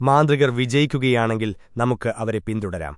മാന്ത്രികർ വിജയിക്കുകയാണെങ്കിൽ നമുക്ക് അവരെ പിന്തുടരാം